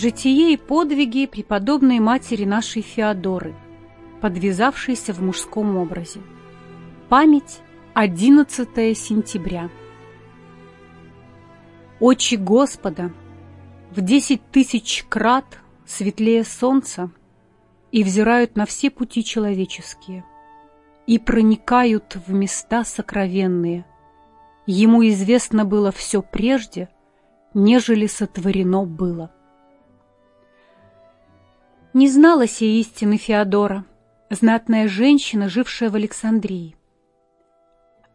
Житие и подвиги преподобной матери нашей Феодоры, подвязавшейся в мужском образе. Память 11 сентября. Очи Господа в десять тысяч крат светлее солнца и взирают на все пути человеческие, и проникают в места сокровенные. Ему известно было все прежде, нежели сотворено было. Не знала сей истины Феодора, знатная женщина, жившая в Александрии.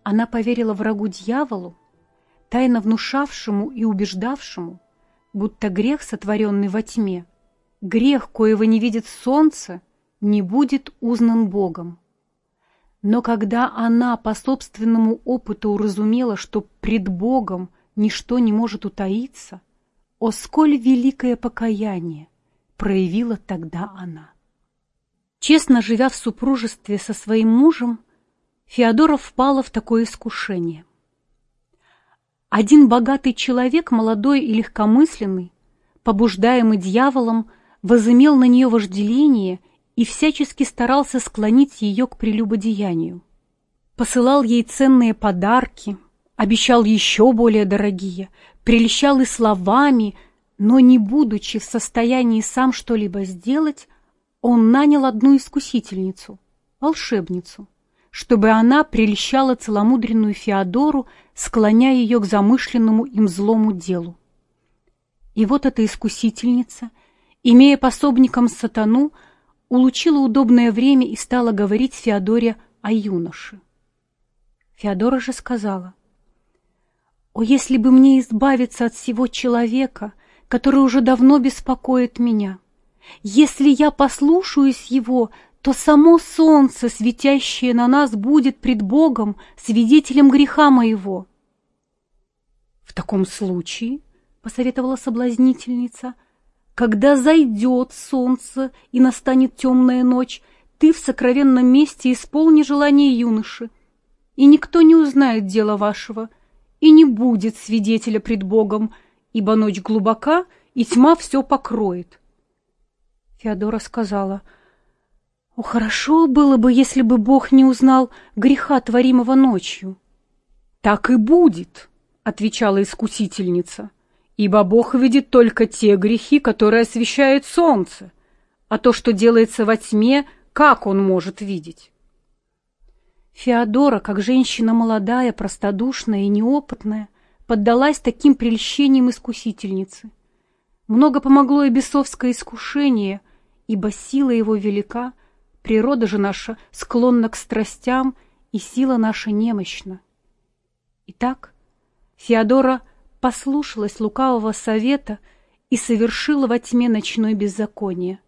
Она поверила врагу дьяволу, тайно внушавшему и убеждавшему, будто грех, сотворенный во тьме, грех, коего не видит солнце, не будет узнан Богом. Но когда она по собственному опыту уразумела, что пред Богом ничто не может утаиться, о сколь великое покаяние проявила тогда она. Честно живя в супружестве со своим мужем, Феодора впала в такое искушение. Один богатый человек, молодой и легкомысленный, побуждаемый дьяволом, возымел на нее вожделение и всячески старался склонить ее к прелюбодеянию. Посылал ей ценные подарки, обещал еще более дорогие, прельщал и словами, но не будучи в состоянии сам что-либо сделать, он нанял одну искусительницу, волшебницу, чтобы она прельщала целомудренную Феодору, склоняя ее к замышленному им злому делу. И вот эта искусительница — имея пособником сатану, улучила удобное время и стала говорить Феодоре о юноше. Феодора же сказала, «О, если бы мне избавиться от всего человека, который уже давно беспокоит меня! Если я послушаюсь его, то само солнце, светящее на нас, будет пред Богом свидетелем греха моего». «В таком случае, — посоветовала соблазнительница, когда зайдет солнце и настанет темная ночь, ты в сокровенном месте исполни желание юноши, и никто не узнает дела вашего, и не будет свидетеля пред Богом, ибо ночь глубока, и тьма все покроет. Феодора сказала, «О, хорошо было бы, если бы Бог не узнал греха, творимого ночью». «Так и будет», — отвечала искусительница ибо Бог видит только те грехи, которые освещает солнце, а то, что делается во тьме, как он может видеть? Феодора, как женщина молодая, простодушная и неопытная, поддалась таким прельщениям искусительницы. Много помогло и бесовское искушение, ибо сила его велика, природа же наша склонна к страстям, и сила наша немощна. Итак, Феодора — послушалась лукавого совета и совершила во тьме ночной беззаконие.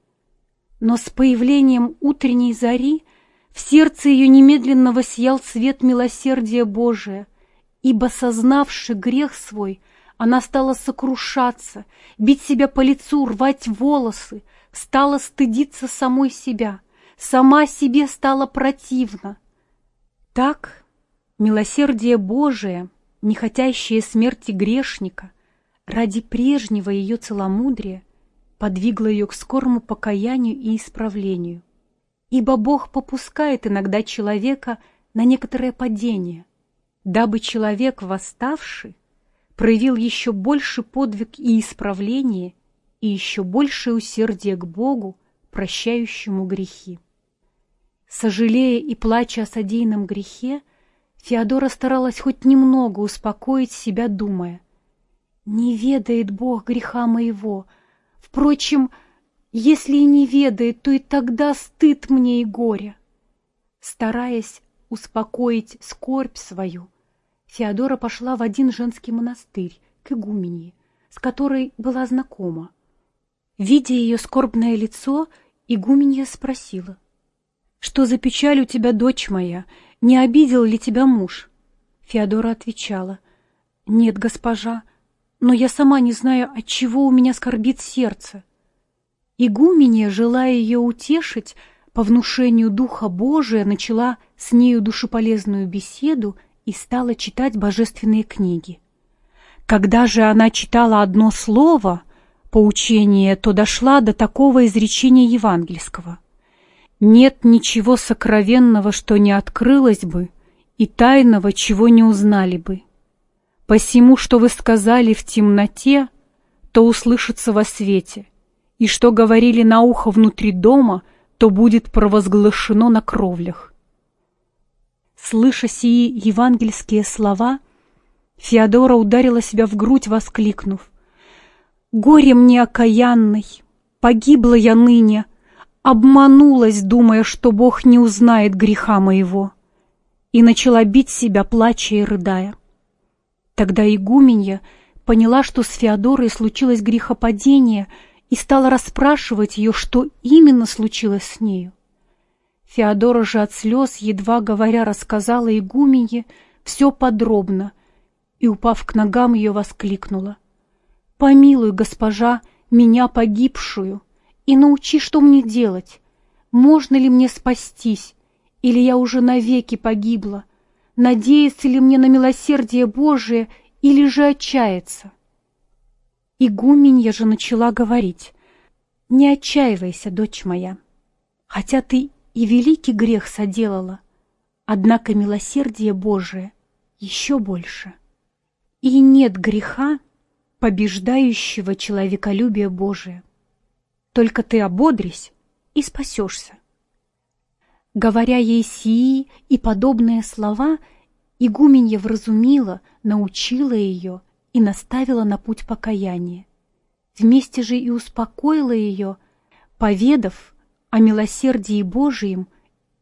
Но с появлением утренней зари в сердце ее немедленно воссиял свет милосердия Божия, ибо, сознавши грех свой, она стала сокрушаться, бить себя по лицу, рвать волосы, стала стыдиться самой себя, сама себе стала противна. Так милосердие Божие — не хотящая смерти грешника, ради прежнего ее целомудрия, подвигло ее к скорому покаянию и исправлению. Ибо Бог попускает иногда человека на некоторое падение, дабы человек, восставший, проявил еще больше подвиг и исправление, и еще большее усердие к Богу, прощающему грехи. Сожалея и плача о содеянном грехе, Феодора старалась хоть немного успокоить себя, думая. «Не ведает Бог греха моего. Впрочем, если и не ведает, то и тогда стыд мне и горе». Стараясь успокоить скорбь свою, Феодора пошла в один женский монастырь, к игуменье, с которой была знакома. Видя ее скорбное лицо, игуменья спросила. «Что за печаль у тебя, дочь моя? не обидел ли тебя муж?» Феодора отвечала, «Нет, госпожа, но я сама не знаю, от чего у меня скорбит сердце». Игуменья, желая ее утешить, по внушению Духа Божия начала с нею душеполезную беседу и стала читать божественные книги. Когда же она читала одно слово, поучения, то дошла до такого изречения евангельского. «Нет ничего сокровенного, что не открылось бы, и тайного, чего не узнали бы. Посему, что вы сказали в темноте, то услышится во свете, и что говорили на ухо внутри дома, то будет провозглашено на кровлях». Слыша сии евангельские слова, Феодора ударила себя в грудь, воскликнув. «Горе мне окаянный! Погибла я ныне, обманулась, думая, что Бог не узнает греха моего!» И начала бить себя, плача и рыдая. Тогда игуменья поняла, что с Феодорой случилось грехопадение, и стала расспрашивать ее, что именно случилось с нею. Феодора же от слез, едва говоря, рассказала игуменье все подробно — и, упав к ногам, ее воскликнула. «Помилуй, госпожа, меня погибшую, и научи, что мне делать. Можно ли мне спастись, или я уже навеки погибла? Надеяться ли мне на милосердие Божие, или же отчаяться?» Игуменья же начала говорить. «Не отчаивайся, дочь моя, хотя ты и великий грех соделала, однако милосердие Божие еще больше». И нет греха, побеждающего человеколюбие Божие. Только ты ободрись и спасешься. Говоря ей сии и подобные слова, игуменья вразумила, научила ее и наставила на путь покаяния. Вместе же и успокоила ее, поведав о милосердии Божием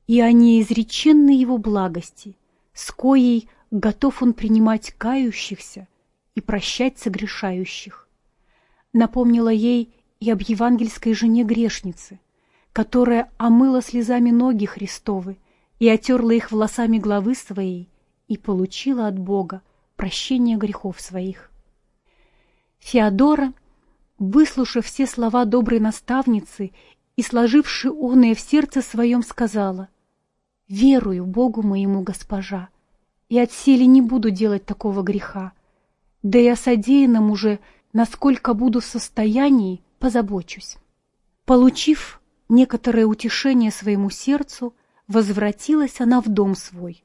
и о неизреченной его благости, с коей готов он принимать кающихся и прощать согрешающих. Напомнила ей и об евангельской жене грешницы, которая омыла слезами ноги Христовы и отерла их волосами главы своей и получила от Бога прощение грехов своих. Феодора, выслушав все слова доброй наставницы и сложивши оное в сердце своем, сказала, «Верую Богу моему, госпожа, и от силы не буду делать такого греха. Да и о содеянном уже, насколько буду в состоянии, позабочусь. Получив некоторое утешение своему сердцу, возвратилась она в дом свой.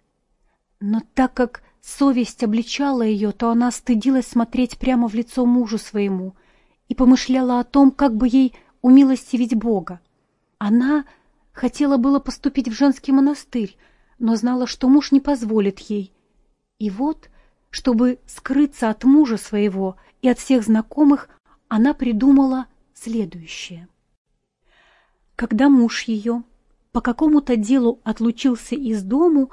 Но так как совесть обличала ее, то она стыдилась смотреть прямо в лицо мужу своему и помышляла о том, как бы ей умилостивить Бога. Она хотела было поступить в женский монастырь, но знала, что муж не позволит ей, и вот, чтобы скрыться от мужа своего и от всех знакомых, она придумала следующее. Когда муж ее по какому-то делу отлучился из дому,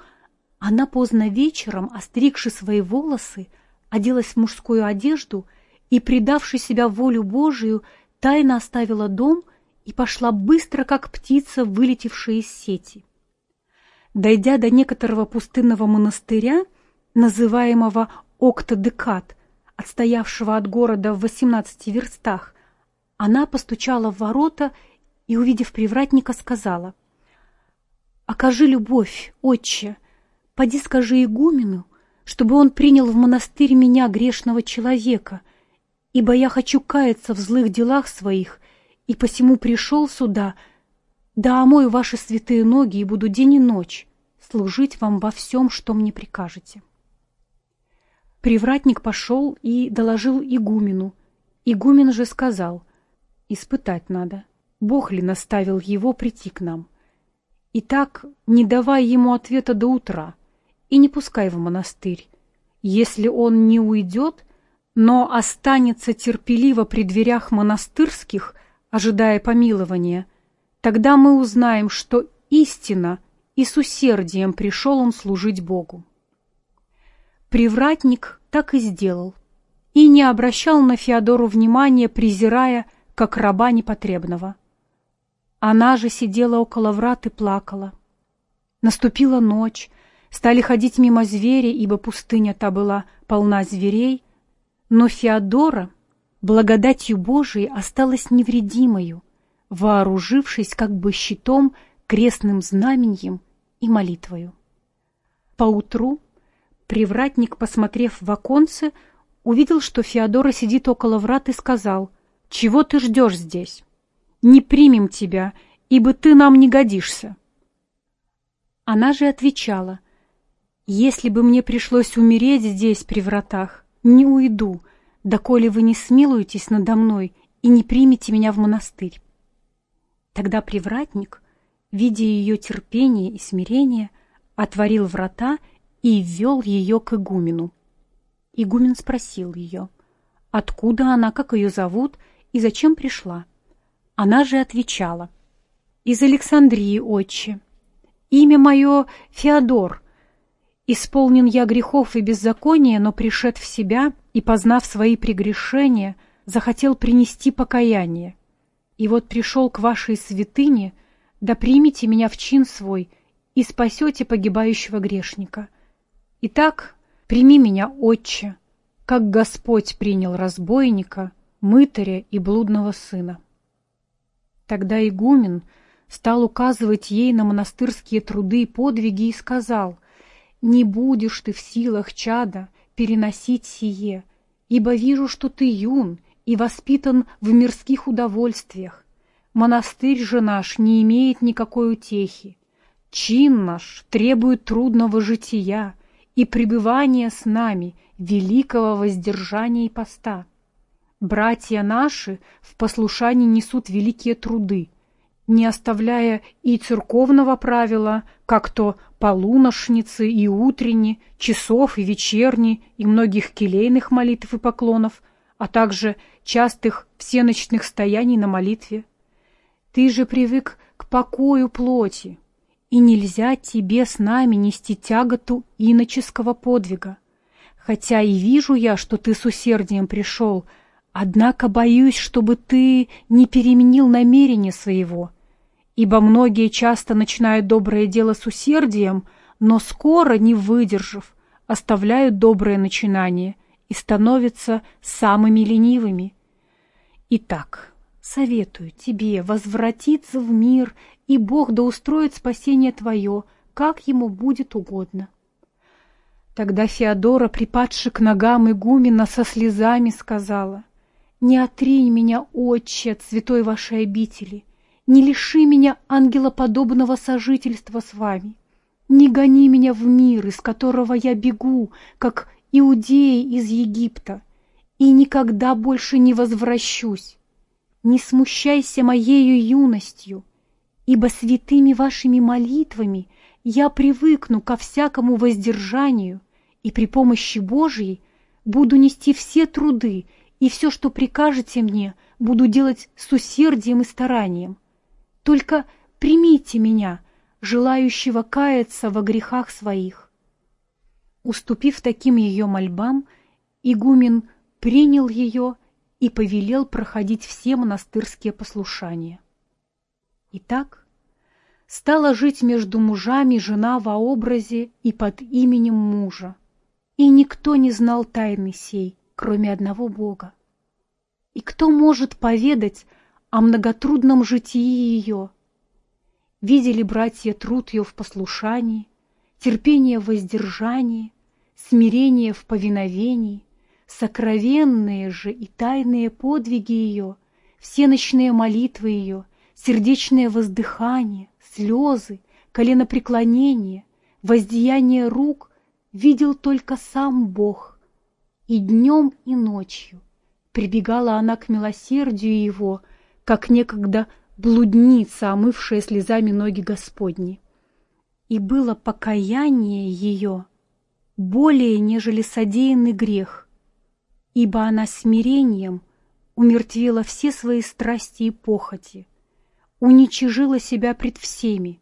она поздно вечером, остригши свои волосы, оделась в мужскую одежду и, предавши себя волю Божию, тайно оставила дом и пошла быстро, как птица, вылетевшая из сети. Дойдя до некоторого пустынного монастыря, называемого Октодекат, отстоявшего от города в 18 верстах, она постучала в ворота и, увидев привратника, сказала, «Окажи любовь, отче, поди скажи игумену, чтобы он принял в монастырь меня, грешного человека, ибо я хочу каяться в злых делах своих, и посему пришел сюда, да омою ваши святые ноги и буду день и ночь служить вам во всем, что мне прикажете». Привратник пошел и доложил игумену. Игумен же сказал, испытать надо, Бог ли наставил его прийти к нам. И так не давай ему ответа до утра и не пускай в монастырь. Если он не уйдет, но останется терпеливо при дверях монастырских, ожидая помилования, тогда мы узнаем, что истина и с усердием пришел он служить Богу. Привратник так и сделал и не обращал на Феодору внимания, презирая, как раба непотребного. Она же сидела около врат и плакала. Наступила ночь, стали ходить мимо звери, ибо пустыня та была полна зверей, но Феодора, благодатью Божией, осталась невредимою, вооружившись как бы щитом, крестным знаменем и молитвою. Поутру Привратник, посмотрев в оконце, увидел, что Феодора сидит около врат и сказал, чего ты ждешь здесь? Не примем тебя, ибо ты нам не годишься». Она же отвечала, «Если бы мне пришлось умереть здесь, при вратах, не уйду, доколе вы не смилуетесь надо мной и не примете меня в монастырь». Тогда привратник, видя ее терпение и смирение, отворил врата и ввел ее к игумену. Игумен спросил ее, откуда она, как ее зовут и зачем пришла. Она же отвечала, «Из Александрии, отче. Имя мое Феодор. Исполнен я грехов и беззакония, но, пришед в себя и познав свои прегрешения, захотел принести покаяние. И вот пришел к вашей святыне, да примите меня в чин свой и спасете погибающего грешника. Итак, прими меня, Отче, как Господь принял разбойника, мытаря и блудного сына. Тогда игумен стал указывать ей на монастырские труды и подвиги и сказал, «Не будешь ты в силах, чада, переносить сие, ибо вижу, что ты юн и воспитан в мирских удовольствиях. Монастырь же наш не имеет никакой утехи. Чин наш требует трудного жития и пребывания с нами великого воздержания и поста. Братья наши в послушании несут великие труды, не оставляя и церковного правила, как то полуношницы и утренни, часов и вечерни, и многих келейных молитв и поклонов, а также частых всеночных стояний на молитве. Ты же привык к покою плоти, и нельзя тебе с нами нести тяготу иноческого подвига. Хотя и вижу я, что ты с усердием пришел, однако боюсь, чтобы ты не переменил намерение своего, ибо многие часто начинают доброе дело с усердием, но скоро, не выдержав, оставляют доброе начинание и становятся самыми ленивыми. Итак, советую тебе возвратиться в мир, и Бог да устроит спасение твое, как ему будет угодно. Тогда Феодора, припадши к ногам игумена, со слезами сказала, «Не отринь меня, отче, от святой вашей обители, не лиши меня ангелоподобного сожительства с вами, не гони меня в мир, из которого я бегу, как иудеи из Египта, и никогда больше не возвращусь. Не смущайся моею юностью, ибо святыми вашими молитвами я привыкну ко всякому воздержанию и при помощи Божьей буду нести все труды, и все, что прикажете мне, буду делать с усердием и старанием. Только примите меня, желающего каяться во грехах своих. Уступив таким ее мольбам, игумен принял ее и повелел проходить все монастырские послушания. Итак, стала жить между мужами жена во образе и под именем мужа, и никто не знал тайны сей, кроме одного Бога. И кто может поведать о многотрудном житии ее? Видели братья труд ее в послушании, терпение в воздержании, смирение в повиновении, сокровенные же и тайные подвиги ее, все ночные молитвы ее, сердечное воздыхание, слезы, коленопреклонение, воздеяние рук видел только сам Бог. И днем, и ночью прибегала она к милосердию Его, как некогда блудница, омывшая слезами ноги Господни. И было покаяние ее более, нежели содеянный грех, ибо она смирением умертвила все свои страсти и похоти, уничижила себя пред всеми,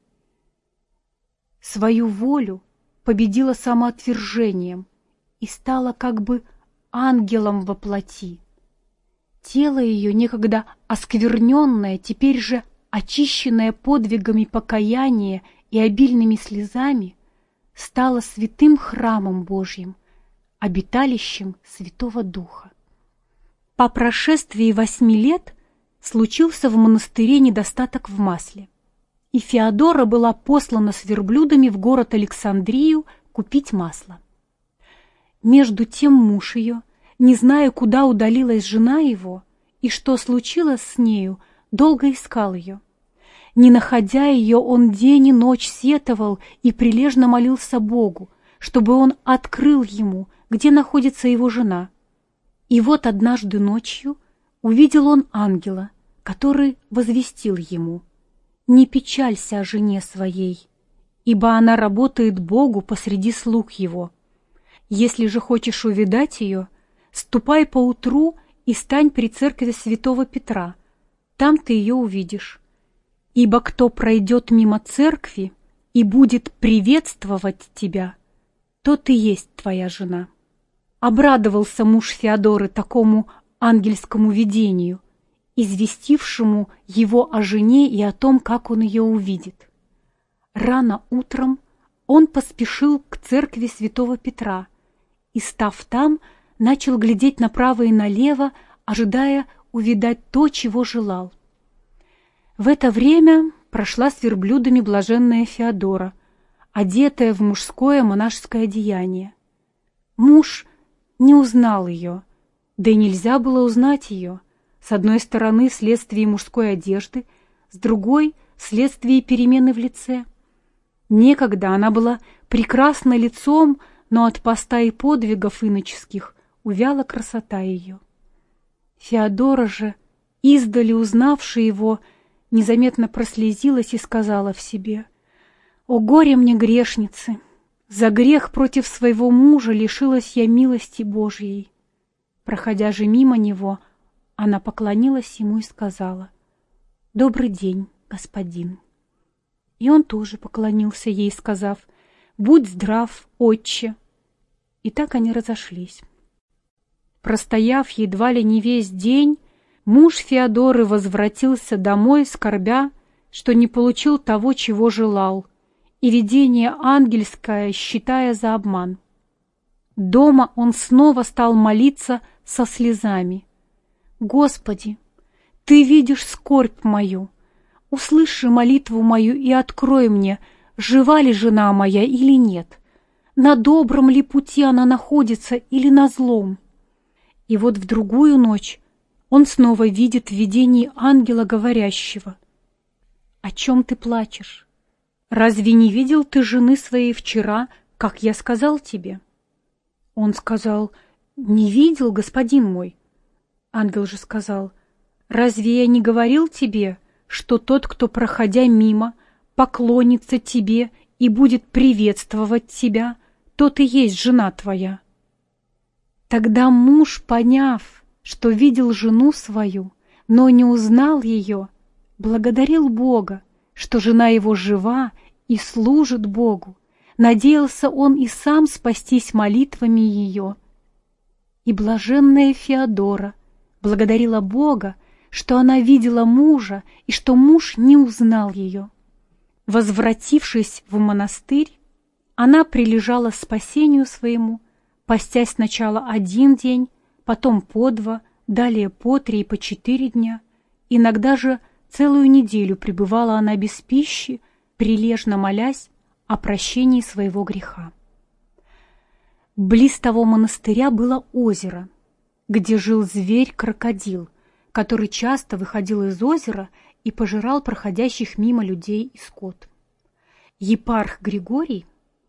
свою волю победила самоотвержением и стала как бы ангелом во плоти. Тело ее, некогда оскверненное, теперь же очищенное подвигами покаяния и обильными слезами, стало святым храмом Божьим, обиталищем Святого Духа. По прошествии восьми лет случился в монастыре недостаток в масле, и Феодора была послана с верблюдами в город Александрию купить масло. Между тем муж ее – не зная, куда удалилась жена его, и что случилось с нею, долго искал ее. Не находя ее, он день и ночь сетовал и прилежно молился Богу, чтобы он открыл ему, где находится его жена. И вот однажды ночью увидел он ангела, который возвестил ему, «Не печалься о жене своей, ибо она работает Богу посреди слуг его. Если же хочешь увидать ее, ступай поутру и стань при церкви святого Петра, там ты ее увидишь. Ибо кто пройдет мимо церкви и будет приветствовать тебя, тот и есть твоя жена». Обрадовался муж Феодоры такому ангельскому видению, известившему его о жене и о том, как он ее увидит. Рано утром он поспешил к церкви святого Петра и, став там, начал глядеть направо и налево, ожидая увидать то, чего желал. В это время прошла с верблюдами блаженная Феодора, одетая в мужское монашеское одеяние. Муж не узнал ее, да и нельзя было узнать ее, с одной стороны вследствие мужской одежды, с другой — вследствие перемены в лице. Некогда она была прекрасна лицом, но от поста и подвигов иноческих увяла красота ее. Феодора же, издали узнавшая его, незаметно прослезилась и сказала в себе, «О горе мне, грешницы! За грех против своего мужа лишилась я милости Божьей». Проходя же мимо него, она поклонилась ему и сказала, «Добрый день, господин». И он тоже поклонился ей, сказав, «Будь здрав, отче». И так они разошлись. Простояв едва ли не весь день, муж Феодоры возвратился домой, скорбя, что не получил того, чего желал, и видение ангельское считая за обман. Дома он снова стал молиться со слезами. «Господи, Ты видишь скорбь мою, услыши молитву мою и открой мне, жива ли жена моя или нет, на добром ли пути она находится или на злом». И вот в другую ночь он снова видит в видении ангела говорящего. «О чем ты плачешь? Разве не видел ты жены своей вчера, как я сказал тебе?» Он сказал, «Не видел, господин мой». Ангел же сказал, «Разве я не говорил тебе, что тот, кто, проходя мимо, поклонится тебе и будет приветствовать тебя, тот и есть жена твоя?» Тогда муж, поняв, что видел жену свою, но не узнал ее, благодарил Бога, что жена его жива и служит Богу. Надеялся он и сам спастись молитвами ее. И блаженная Феодора благодарила Бога, что она видела мужа и что муж не узнал ее. Возвратившись в монастырь, она прилежала спасению своему, постясь сначала один день, потом по два, далее по три и по четыре дня. Иногда же целую неделю пребывала она без пищи, прилежно молясь о прощении своего греха. Близ того монастыря было озеро, где жил зверь-крокодил, который часто выходил из озера и пожирал проходящих мимо людей и скот. Епарх Григорий,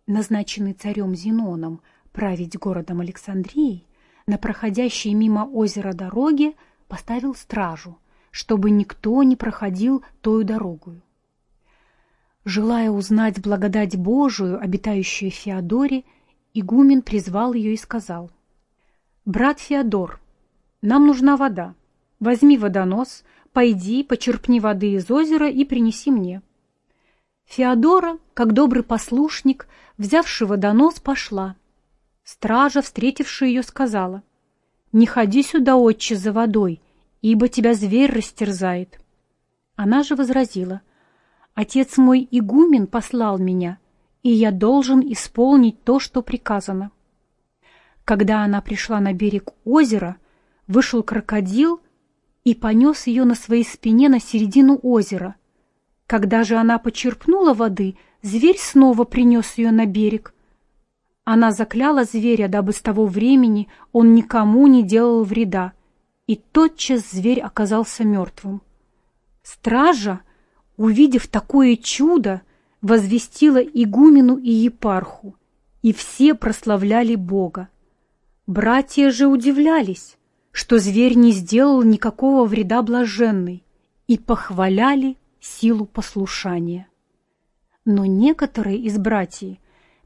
назначенный царем Зеноном, править городом Александрией, на проходящей мимо озера дороге поставил стражу, чтобы никто не проходил тою дорогою. Желая узнать благодать Божию, обитающую в Феодоре, игумен призвал ее и сказал, «Брат Феодор, нам нужна вода. Возьми водонос, пойди, почерпни воды из озера и принеси мне». Феодора, как добрый послушник, взявший водонос, пошла, Стража, встретившая ее, сказала, «Не ходи сюда, отче, за водой, ибо тебя зверь растерзает». Она же возразила, «Отец мой игумен послал меня, и я должен исполнить то, что приказано». Когда она пришла на берег озера, вышел крокодил и понес ее на своей спине на середину озера. Когда же она почерпнула воды, зверь снова принес ее на берег, она закляла зверя, дабы с того времени он никому не делал вреда, и тотчас зверь оказался мертвым. Стража, увидев такое чудо, возвестила игумену и епарху, и все прославляли Бога. Братья же удивлялись, что зверь не сделал никакого вреда блаженной, и похваляли силу послушания. Но некоторые из братьев,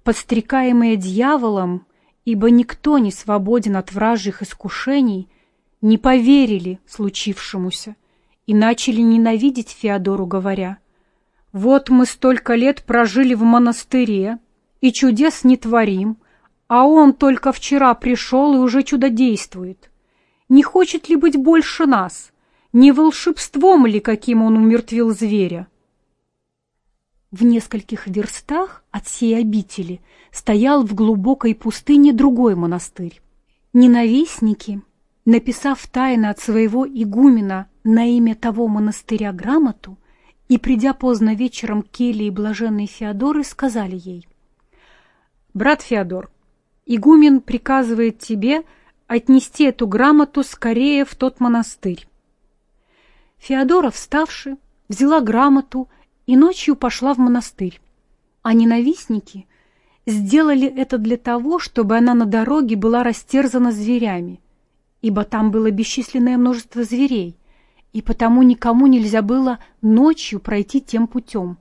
подстрекаемые дьяволом, ибо никто не свободен от вражьих искушений, не поверили случившемуся и начали ненавидеть Феодору, говоря, «Вот мы столько лет прожили в монастыре и чудес не творим, а он только вчера пришел и уже чудодействует. Не хочет ли быть больше нас? Не волшебством ли, каким он умертвил зверя?» В нескольких верстах от сей обители стоял в глубокой пустыне другой монастырь. Ненавистники, написав тайно от своего игумена на имя того монастыря грамоту и, придя поздно вечером к келье блаженной Феодоры, сказали ей, «Брат Феодор, игумен приказывает тебе отнести эту грамоту скорее в тот монастырь». Феодора, вставши, взяла грамоту и ночью пошла в монастырь. А ненавистники сделали это для того, чтобы она на дороге была растерзана зверями, ибо там было бесчисленное множество зверей, и потому никому нельзя было ночью пройти тем путем.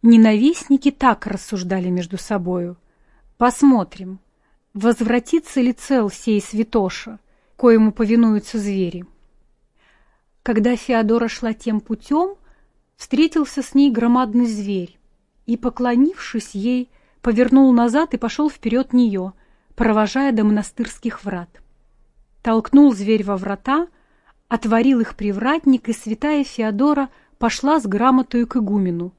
Ненавистники так рассуждали между собою. Посмотрим, возвратится ли цел сей святоша, коему повинуются звери. Когда Феодора шла тем путем, встретился с ней громадный зверь и, поклонившись ей, повернул назад и пошел вперед нее, провожая до монастырских врат. Толкнул зверь во врата, отворил их привратник, и святая Феодора пошла с грамотою к игумену.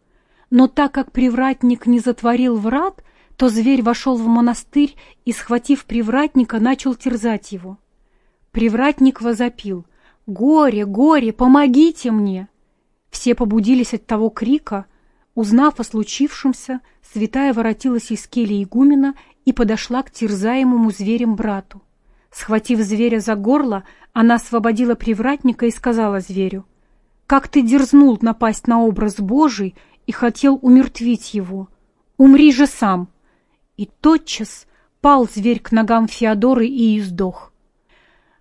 Но так как привратник не затворил врат, то зверь вошел в монастырь и, схватив привратника, начал терзать его. Привратник возопил «Горе, горе, помогите мне!» Все побудились от того крика. Узнав о случившемся, святая воротилась из кельи игумена и подошла к терзаемому зверем брату. Схватив зверя за горло, она освободила привратника и сказала зверю, «Как ты дерзнул напасть на образ Божий и хотел умертвить его? Умри же сам!» И тотчас пал зверь к ногам Феодоры и издох.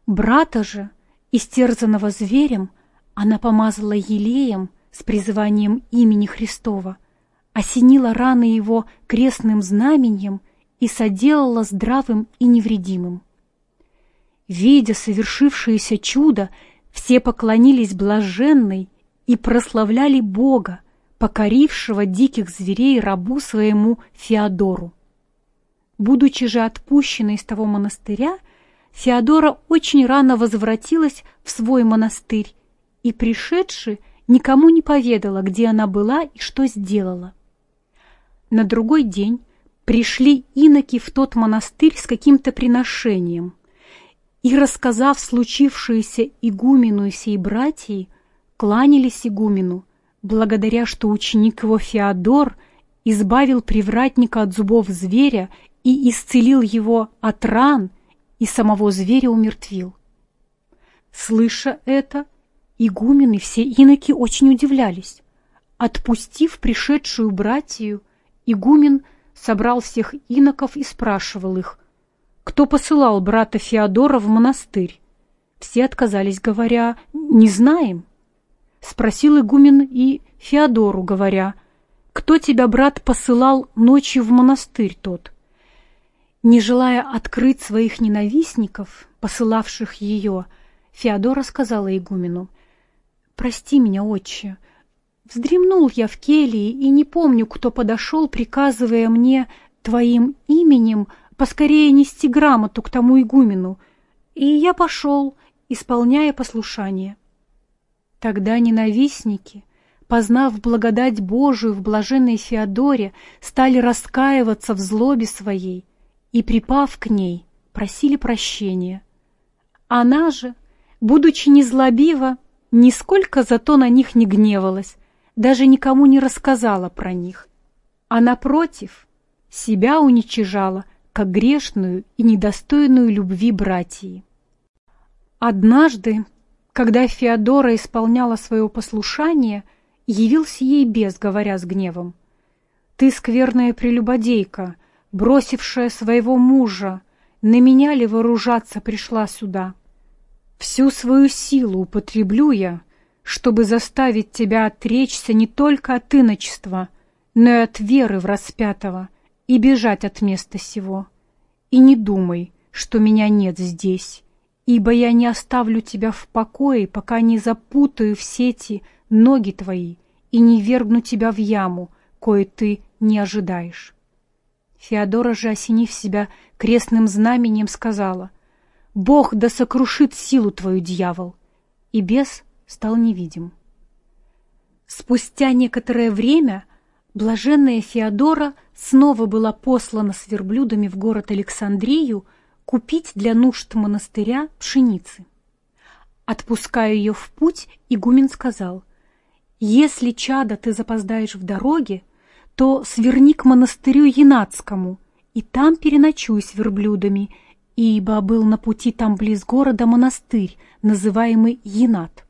Брата же, истерзанного зверем, она помазала елеем с призыванием имени Христова, осенила раны его крестным знаменем и соделала здравым и невредимым. Видя совершившееся чудо, все поклонились блаженной и прославляли Бога, покорившего диких зверей рабу своему Феодору. Будучи же отпущенной из того монастыря, Феодора очень рано возвратилась в свой монастырь и, пришедши, никому не поведала, где она была и что сделала. На другой день пришли иноки в тот монастырь с каким-то приношением, и, рассказав случившееся игумену и сей братьей, кланялись игумену, благодаря что ученик его Феодор избавил привратника от зубов зверя и исцелил его от ран, и самого зверя умертвил. Слыша это, Игумены все иноки очень удивлялись. Отпустив пришедшую братью, игумен собрал всех иноков и спрашивал их, кто посылал брата Феодора в монастырь. Все отказались, говоря, «Не знаем». Спросил игумен и Феодору, говоря, «Кто тебя, брат, посылал ночью в монастырь тот?» Не желая открыть своих ненавистников, посылавших ее, Феодора сказала игумену, «Прости меня, отче. Вздремнул я в келье и не помню, кто подошел, приказывая мне твоим именем поскорее нести грамоту к тому игумену, и я пошел, исполняя послушание. Тогда ненавистники, познав благодать Божию в блаженной Феодоре, стали раскаиваться в злобе своей и, припав к ней, просили прощения. Она же, будучи незлобива, Нисколько зато на них не гневалась, даже никому не рассказала про них, а напротив, себя уничижала, как грешную и недостойную любви братьи. Однажды, когда Феодора исполняла свое послушание, явился ей бес, говоря с гневом. «Ты скверная прелюбодейка, бросившая своего мужа, на меня ли вооружаться пришла сюда? Всю свою силу употреблю я, чтобы заставить тебя отречься не только от иночества, но и от веры в распятого и бежать от места сего. И не думай, что меня нет здесь, ибо я не оставлю тебя в покое, пока не запутаю в сети ноги твои и не вергну тебя в яму, кое ты не ожидаешь». Феодора же, осенив себя крестным знаменем, сказала, «Бог да сокрушит силу твою, дьявол!» И бес стал невидим. Спустя некоторое время блаженная Феодора снова была послана с верблюдами в город Александрию, купить для нужд монастыря пшеницы. Отпуская ее в путь, игумен сказал, «Если, чада, ты запоздаешь в дороге, то сверни к монастырю Янацкому, и там переночуй с верблюдами, ибо был на пути там близ города монастырь, называемый Янат».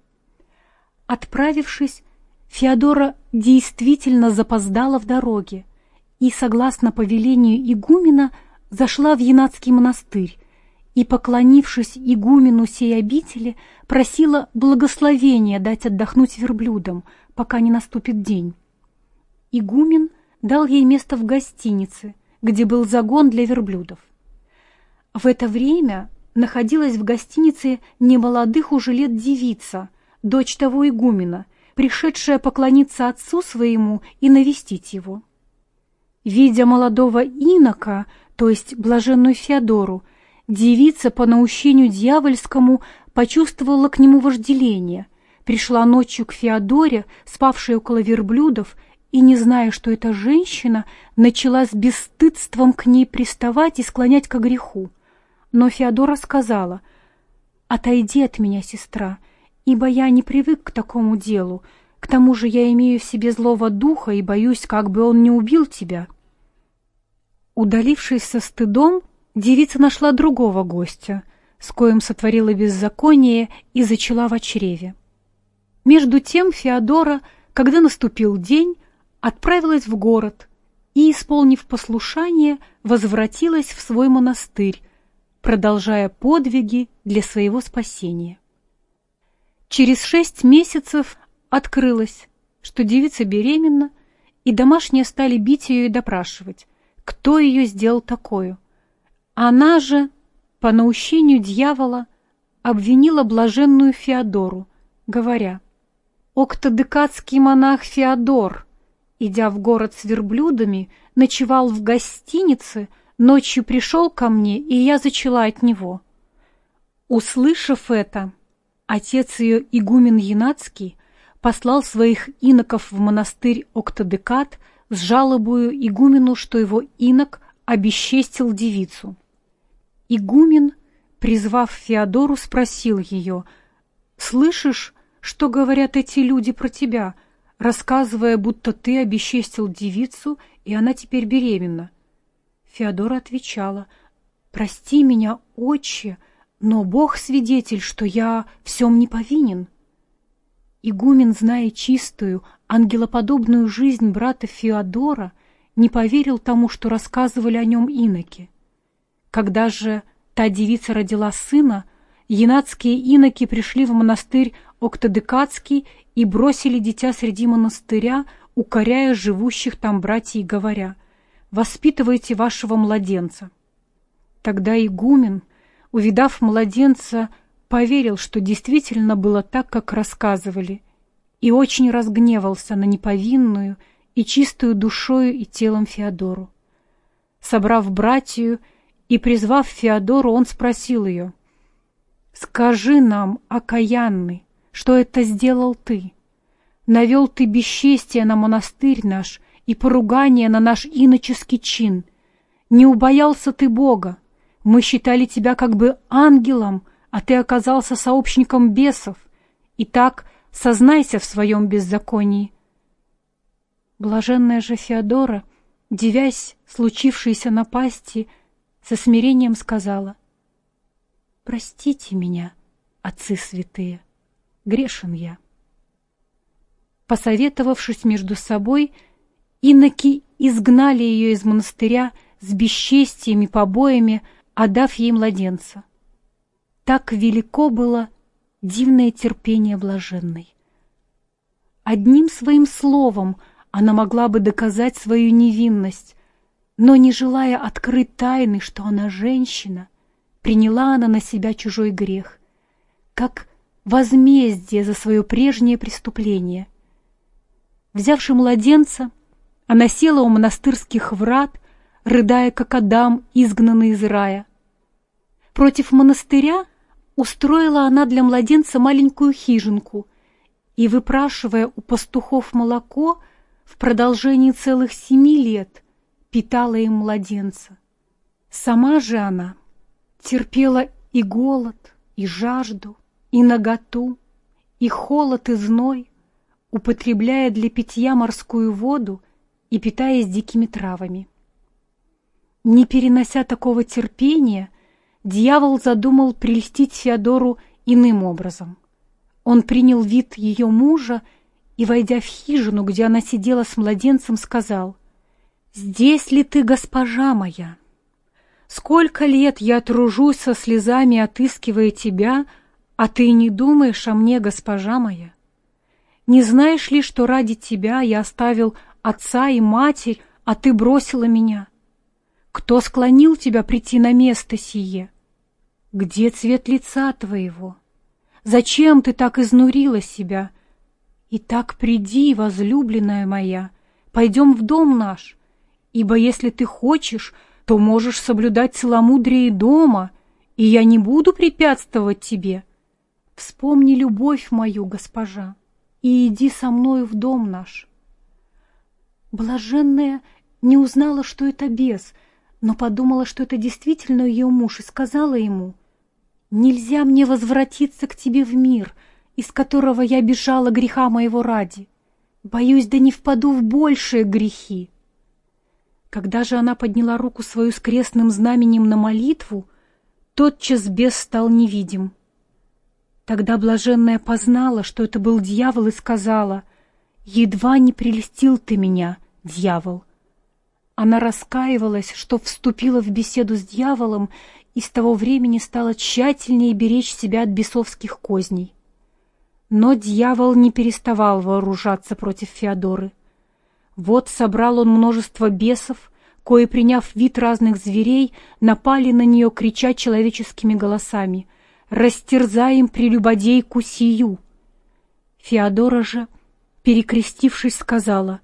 Отправившись, Феодора действительно запоздала в дороге и, согласно повелению игумена, зашла в Янатский монастырь и, поклонившись игумену сей обители, просила благословения дать отдохнуть верблюдам, пока не наступит день. Игумен дал ей место в гостинице, где был загон для верблюдов. В это время находилась в гостинице немолодых уже лет девица, дочь того игумена, пришедшая поклониться отцу своему и навестить его. Видя молодого инока, то есть блаженную Феодору, девица по наущению дьявольскому почувствовала к нему вожделение, пришла ночью к Феодоре, спавшей около верблюдов, и, не зная, что это женщина, начала с бесстыдством к ней приставать и склонять ко греху. Но Феодора сказала, «Отойди от меня, сестра, ибо я не привык к такому делу, к тому же я имею в себе злого духа и боюсь, как бы он не убил тебя». Удалившись со стыдом, девица нашла другого гостя, с коим сотворила беззаконие и зачала в чреве. Между тем Феодора, когда наступил день, отправилась в город и, исполнив послушание, возвратилась в свой монастырь, продолжая подвиги для своего спасения. Через шесть месяцев открылось, что девица беременна, и домашние стали бить ее и допрашивать, кто ее сделал такую. Она же, по наущению дьявола, обвинила блаженную Феодору, говоря, «Октодекадский монах Феодор, идя в город с верблюдами, ночевал в гостинице, ночью пришел ко мне, и я зачала от него». Услышав это, отец ее, игумен Янацкий, послал своих иноков в монастырь Октодекад с жалобою игумену, что его инок обесчестил девицу. Игумен, призвав Феодору, спросил ее, «Слышишь, что говорят эти люди про тебя, рассказывая, будто ты обесчестил девицу, и она теперь беременна?» Феодора отвечала, «Прости меня, отче, но Бог свидетель, что я всем не повинен». Игумен, зная чистую, ангелоподобную жизнь брата Феодора, не поверил тому, что рассказывали о нем иноки. Когда же та девица родила сына, янадские иноки пришли в монастырь Октодекадский и бросили дитя среди монастыря, укоряя живущих там братьев, говоря, «Воспитывайте вашего младенца». Тогда игумен, увидав младенца, поверил, что действительно было так, как рассказывали, и очень разгневался на неповинную и чистую душою и телом Феодору. Собрав братью и призвав Феодору, он спросил ее, «Скажи нам, окаянный, что это сделал ты? Навел ты бесчестие на монастырь наш и поругание на наш иноческий чин. Не убоялся ты Бога, мы считали тебя как бы ангелом, а ты оказался сообщником бесов. Итак, сознайся в своем беззаконии. Блаженная же Феодора, девясь случившейся напасти, со смирением сказала, «Простите меня, отцы святые, грешен я. Посоветовавшись между собой, иноки изгнали ее из монастыря с бесчестием и побоями, отдав ей младенца. Так велико было дивное терпение блаженной. Одним своим словом она могла бы доказать свою невинность, но, не желая открыть тайны, что она женщина, приняла она на себя чужой грех, как возмездие за свое прежнее преступление. Взявши младенца, она села у монастырских врат, рыдая, как Адам, изгнанный из рая. Против монастыря устроила она для младенца маленькую хижинку и, выпрашивая у пастухов молоко, в продолжении целых семи лет питала им младенца. Сама же она терпела и голод, и жажду, и наготу, и холод, и зной, употребляя для питья морскую воду и питаясь дикими травами. Не перенося такого терпения, дьявол задумал прельстить Феодору иным образом. Он принял вид ее мужа и, войдя в хижину, где она сидела с младенцем, сказал, «Здесь ли ты, госпожа моя? Сколько лет я тружусь со слезами, отыскивая тебя, а ты не думаешь о мне, госпожа моя? Не знаешь ли, что ради тебя я оставил отца и матерь, а ты бросила меня? Кто склонил тебя прийти на место сие? Где цвет лица твоего? Зачем ты так изнурила себя?» Итак, приди, возлюбленная моя, пойдем в дом наш, ибо если ты хочешь, то можешь соблюдать целомудрие дома, и я не буду препятствовать тебе. Вспомни любовь мою, госпожа, и иди со мною в дом наш. Блаженная не узнала, что это бес, но подумала, что это действительно ее муж, и сказала ему, «Нельзя мне возвратиться к тебе в мир», — из которого я бежала греха моего ради. Боюсь, да не впаду в большие грехи. Когда же она подняла руку свою с крестным знаменем на молитву, тотчас бес стал невидим. Тогда блаженная познала, что это был дьявол, и сказала, «Едва не прелестил ты меня, дьявол». Она раскаивалась, что вступила в беседу с дьяволом, и с того времени стала тщательнее беречь себя от бесовских козней. Но дьявол не переставал вооружаться против Феодоры. Вот собрал он множество бесов, кои, приняв вид разных зверей, напали на нее, крича человеческими голосами «Растерзаем прелюбодейку сию!» Феодора же, перекрестившись, сказала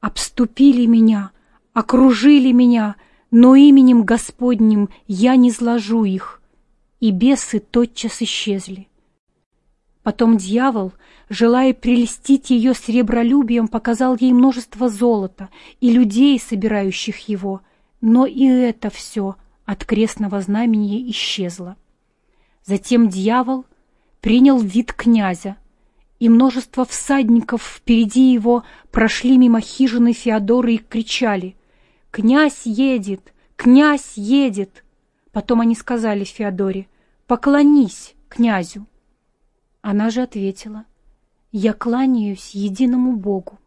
«Обступили меня, окружили меня, но именем Господним я не зложу их». И бесы тотчас исчезли. Потом дьявол, желая прельстить ее сребролюбием, показал ей множество золота и людей, собирающих его, но и это все от крестного знамени исчезло. Затем дьявол принял вид князя, и множество всадников впереди его прошли мимо хижины Феодоры и кричали «Князь едет! Князь едет!» Потом они сказали Феодоре «Поклонись князю!» Она же ответила, «Я кланяюсь единому Богу».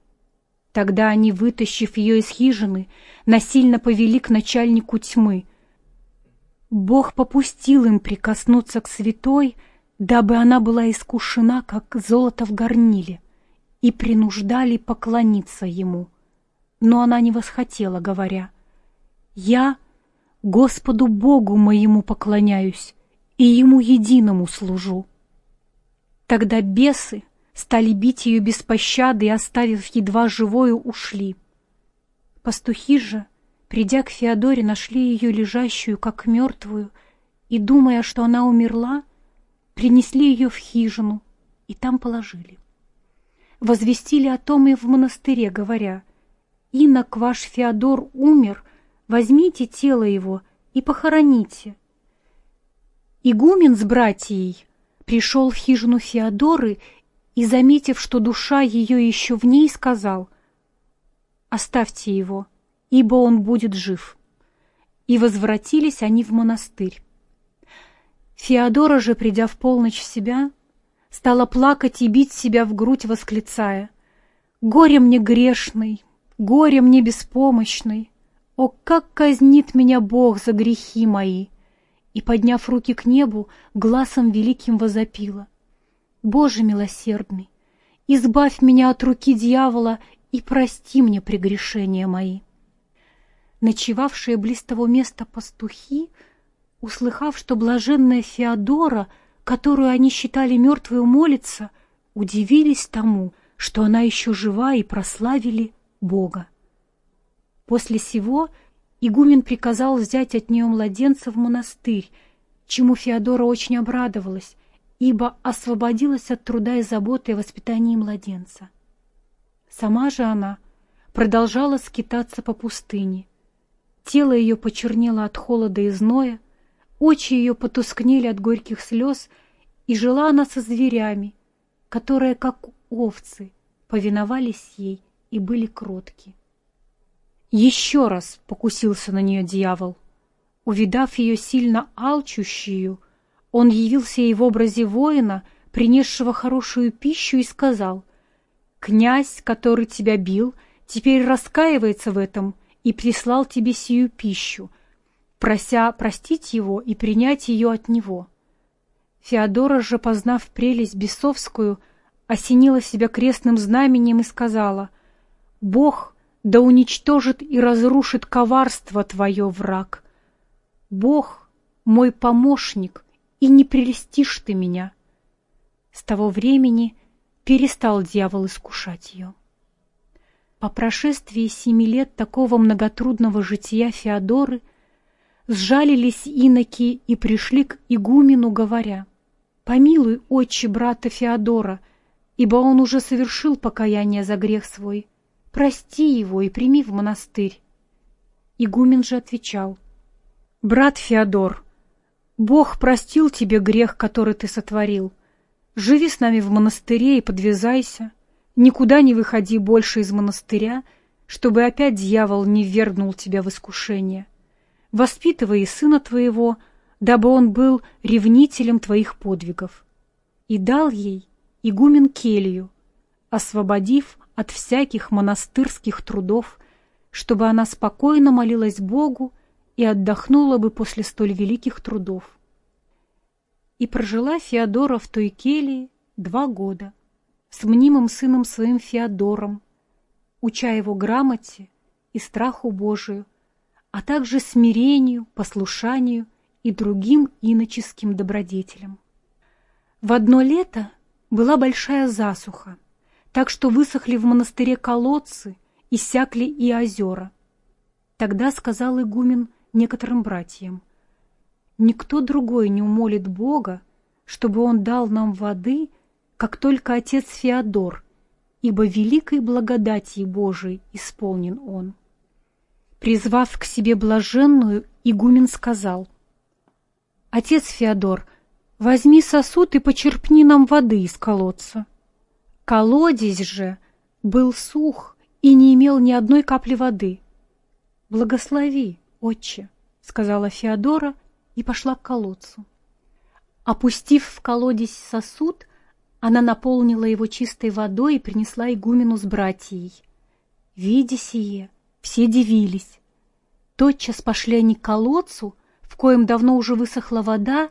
Тогда они, вытащив ее из хижины, насильно повели к начальнику тьмы. Бог попустил им прикоснуться к святой, дабы она была искушена, как золото в горниле, и принуждали поклониться ему. Но она не восхотела, говоря, «Я Господу Богу моему поклоняюсь и Ему единому служу». Тогда бесы стали бить ее без пощады и, оставив едва живою, ушли. Пастухи же, придя к Феодоре, нашли ее лежащую, как мертвую, и, думая, что она умерла, принесли ее в хижину и там положили. Возвестили о том и в монастыре, говоря, «Инок ваш Феодор умер, возьмите тело его и похороните». Игумен с братьей пришел в хижину Феодоры и, заметив, что душа ее еще в ней, сказал «Оставьте его, ибо он будет жив». И возвратились они в монастырь. Феодора же, придя в полночь в себя, стала плакать и бить себя в грудь, восклицая «Горе мне грешный, горе мне беспомощный! О, как казнит меня Бог за грехи мои!» И, подняв руки к небу, глазом великим возопила «Боже милосердный, избавь меня от руки дьявола и прости мне прегрешения мои!» Ночевавшие близ того места пастухи, услыхав, что блаженная Феодора, которую они считали мертвой, молится, удивились тому, что она еще жива, и прославили Бога. После сего игумен приказал взять от нее младенца в монастырь, чему Феодора очень обрадовалась, ибо освободилась от труда и заботы о воспитании младенца. Сама же она продолжала скитаться по пустыне. Тело ее почернело от холода и зноя, очи ее потускнели от горьких слез, и жила она со зверями, которые, как овцы, повиновались ей и были кротки. Еще раз покусился на нее дьявол. Увидав ее сильно алчущую, он явился ей в образе воина, принесшего хорошую пищу, и сказал, «Князь, который тебя бил, теперь раскаивается в этом и прислал тебе сию пищу, прося простить его и принять ее от него». Феодора же, познав прелесть бесовскую, осенила себя крестным знаменем и сказала, «Бог да уничтожит и разрушит коварство твое, враг. Бог мой помощник, и не прелестишь ты меня». С того времени перестал дьявол искушать ее. По прошествии семи лет такого многотрудного жития Феодоры сжалились иноки и пришли к игумену, говоря, «Помилуй, отче брата Феодора, ибо он уже совершил покаяние за грех свой. Прости его и прими в монастырь». Игумен же отвечал, «Брат Феодор, Бог простил тебе грех, который ты сотворил. Живи с нами в монастыре и подвязайся, никуда не выходи больше из монастыря, чтобы опять дьявол не ввергнул тебя в искушение. Воспитывай и сына твоего, — дабы он был ревнителем твоих подвигов. И дал ей игумен келью, освободив от всяких монастырских трудов, чтобы она спокойно молилась Богу и отдохнула бы после столь великих трудов. И прожила Феодора в той келье два года с мнимым сыном своим Феодором, уча его грамоте и страху Божию, а также смирению, послушанию и другим иноческим добродетелям. В одно лето была большая засуха, так что высохли в монастыре колодцы, иссякли и озера. Тогда сказал игумен некоторым братьям, «Никто другой не умолит Бога, чтобы он дал нам воды, как только отец Феодор, ибо великой благодати Божией исполнен он». Призвав к себе блаженную, игумен сказал, «Отец Феодор, возьми сосуд и почерпни нам воды из колодца». Колодец же был сух и не имел ни одной капли воды. «Благослови, отче», — сказала Феодора и пошла к колодцу. Опустив в колодец сосуд, она наполнила его чистой водой и принесла игумену с братьей. Видя сие, все дивились. Тотчас пошли они к колодцу, в коем давно уже высохла вода,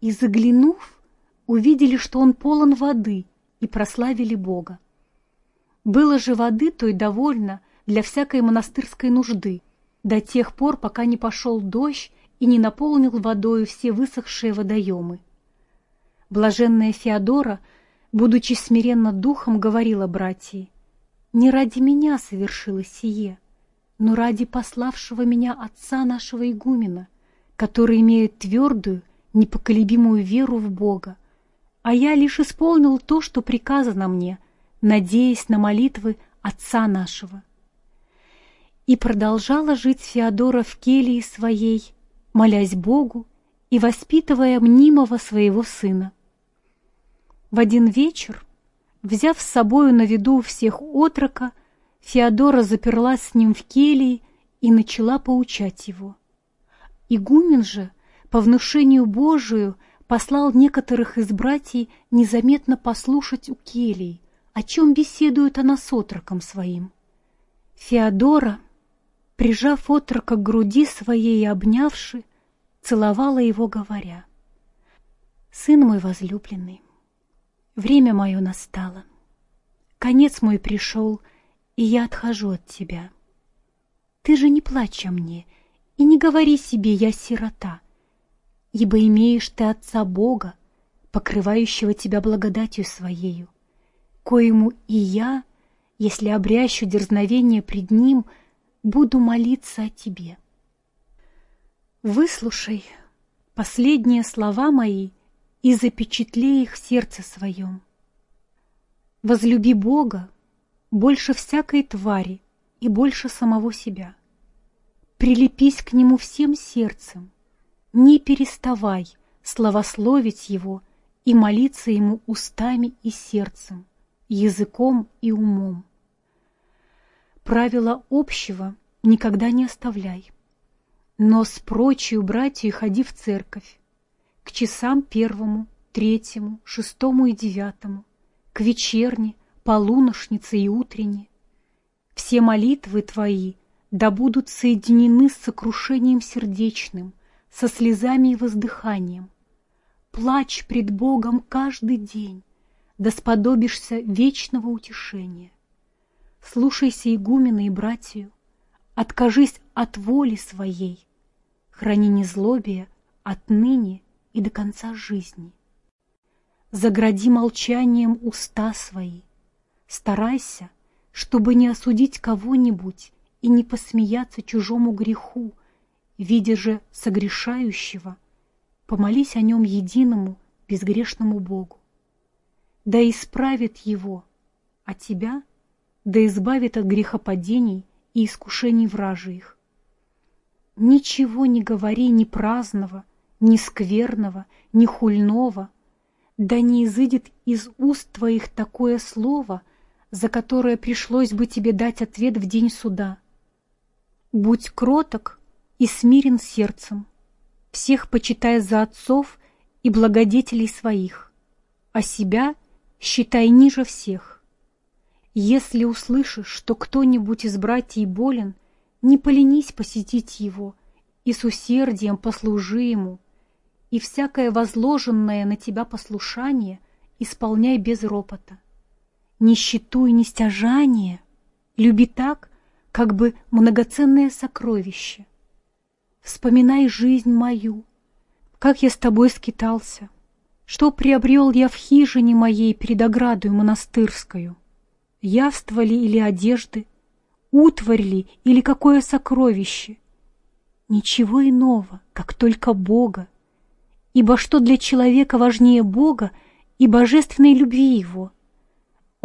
и, заглянув, увидели, что он полон воды, и прославили Бога. Было же воды той довольно для всякой монастырской нужды, до тех пор, пока не пошел дождь и не наполнил водою все высохшие водоемы. Блаженная Феодора, будучи смиренно духом, говорила братьям, «Не ради меня совершилось сие, но ради пославшего меня отца нашего игумена, который имеет твердую, непоколебимую веру в Бога, а я лишь исполнил то, что приказано мне, надеясь на молитвы Отца нашего. И продолжала жить Феодора в келье своей, молясь Богу и воспитывая мнимого своего сына. В один вечер, взяв с собою на виду всех отрока, Феодора заперлась с ним в келье и начала поучать его. Игумен же, по внушению Божию, послал некоторых из братьев незаметно послушать у келий, о чем беседует она с отроком своим. Феодора, прижав отрока к груди своей и обнявши, целовала его, говоря, «Сын мой возлюбленный, время мое настало, конец мой пришел, и я отхожу от тебя. Ты же не плачь о мне и не говори себе «я сирота», ибо имеешь ты Отца Бога, покрывающего тебя благодатью Своею, коему и я, если обрящу дерзновение пред Ним, буду молиться о тебе. Выслушай последние слова мои и запечатли их в сердце своем. Возлюби Бога больше всякой твари и больше самого себя. Прилепись к Нему всем сердцем, не переставай славословить Его и молиться Ему устами и сердцем, языком и умом. Правила общего никогда не оставляй, но с прочью братью ходи в церковь, к часам первому, третьему, шестому и девятому, к вечерне, полуношнице и утренне. Все молитвы твои да будут соединены с сокрушением сердечным, со слезами и воздыханием. Плачь пред Богом каждый день, да сподобишься вечного утешения. Слушайся игумена и братью, откажись от воли своей, храни незлобие отныне и до конца жизни. Загради молчанием уста свои, старайся, чтобы не осудить кого-нибудь и не посмеяться чужому греху, видя же согрешающего, помолись о нем единому, безгрешному Богу. Да исправит его, а тебя да избавит от грехопадений и искушений вражьих. Ничего не говори ни праздного, ни скверного, ни хульного, да не изыдет из уст твоих такое слово, за которое пришлось бы тебе дать ответ в день суда. Будь кроток и смирен сердцем, всех почитай за отцов и благодетелей своих, а себя считай ниже всех. Если услышишь, что кто-нибудь из братьев болен, не поленись посетить его и с усердием послужи ему, и всякое возложенное на тебя послушание исполняй без ропота. Нищету и нестяжание люби так, как бы многоценное сокровище — Вспоминай жизнь мою, как я с тобой скитался, что приобрел я в хижине моей перед оградою монастырскую. Явства ли или одежды, утварь ли или какое сокровище? Ничего иного, как только Бога, ибо что для человека важнее Бога и божественной любви Его?